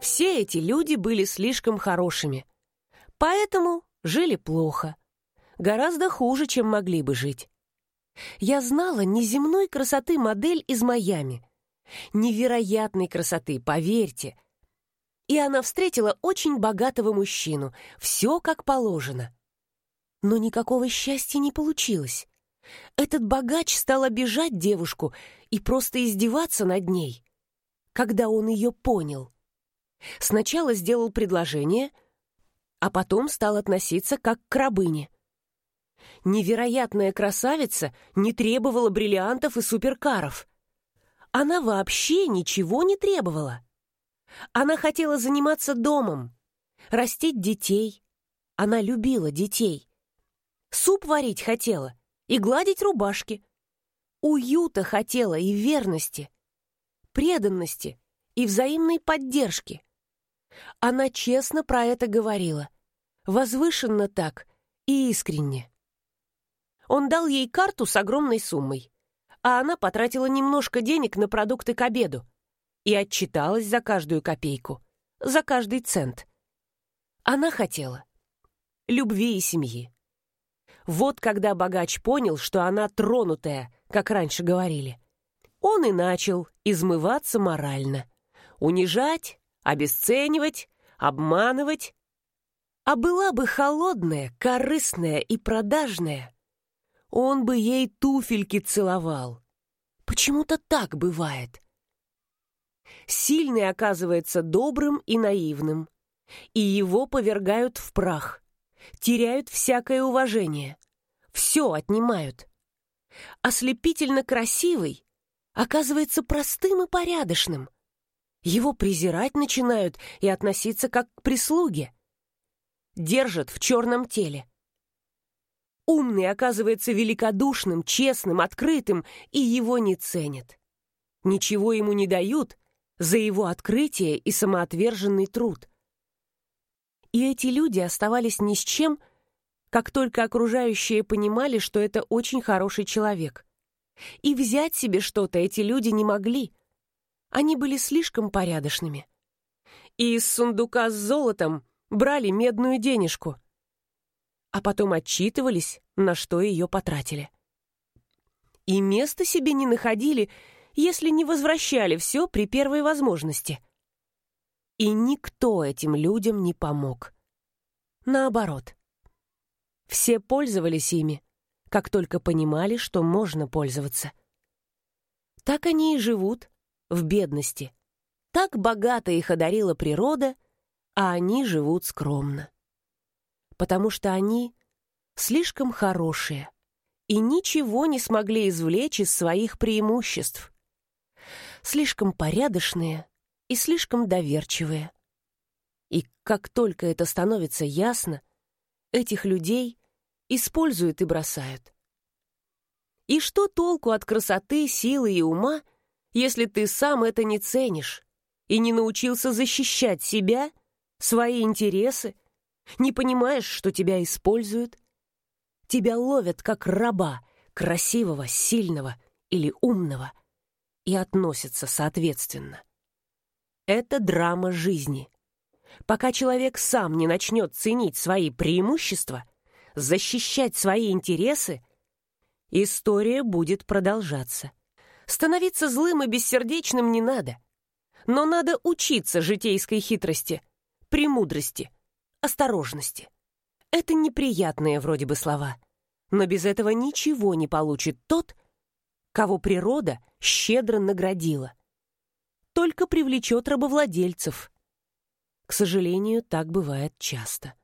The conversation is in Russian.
Все эти люди были слишком хорошими, поэтому жили плохо. Гораздо хуже, чем могли бы жить. Я знала неземной красоты модель из Майами. Невероятной красоты, поверьте. И она встретила очень богатого мужчину. Все как положено. Но никакого счастья не получилось. Этот богач стал обижать девушку и просто издеваться над ней, когда он ее понял. Сначала сделал предложение, а потом стал относиться как к рабыне. Невероятная красавица не требовала бриллиантов и суперкаров. Она вообще ничего не требовала. Она хотела заниматься домом, растить детей. Она любила детей. Суп варить хотела и гладить рубашки. Уюта хотела и верности, преданности и взаимной поддержки. Она честно про это говорила, возвышенно так и искренне. Он дал ей карту с огромной суммой, а она потратила немножко денег на продукты к обеду и отчиталась за каждую копейку, за каждый цент. Она хотела любви и семьи. Вот когда богач понял, что она тронутая, как раньше говорили, он и начал измываться морально. Унижать, обесценивать, обманывать. А была бы холодная, корыстная и продажная, он бы ей туфельки целовал. Почему-то так бывает. Сильный оказывается добрым и наивным, и его повергают в прах, теряют всякое уважение, все отнимают. Ослепительно красивый оказывается простым и порядочным. Его презирать начинают и относиться как к прислуге. Держат в черном теле. Умный оказывается великодушным, честным, открытым, и его не ценят. Ничего ему не дают за его открытие и самоотверженный труд. И эти люди оставались ни с чем, как только окружающие понимали, что это очень хороший человек. И взять себе что-то эти люди не могли. Они были слишком порядочными. И из сундука с золотом брали медную денежку — а потом отчитывались, на что ее потратили. И места себе не находили, если не возвращали все при первой возможности. И никто этим людям не помог. Наоборот. Все пользовались ими, как только понимали, что можно пользоваться. Так они и живут, в бедности. Так богато их одарила природа, а они живут скромно потому что они слишком хорошие и ничего не смогли извлечь из своих преимуществ. Слишком порядочные и слишком доверчивые. И как только это становится ясно, этих людей используют и бросают. И что толку от красоты, силы и ума, если ты сам это не ценишь и не научился защищать себя, свои интересы не понимаешь, что тебя используют? Тебя ловят как раба, красивого, сильного или умного, и относятся соответственно. Это драма жизни. Пока человек сам не начнет ценить свои преимущества, защищать свои интересы, история будет продолжаться. Становиться злым и бессердечным не надо. Но надо учиться житейской хитрости, премудрости – осторожности. Это неприятные вроде бы слова, но без этого ничего не получит тот, кого природа щедро наградила. Только привлечет рабовладельцев. К сожалению, так бывает часто.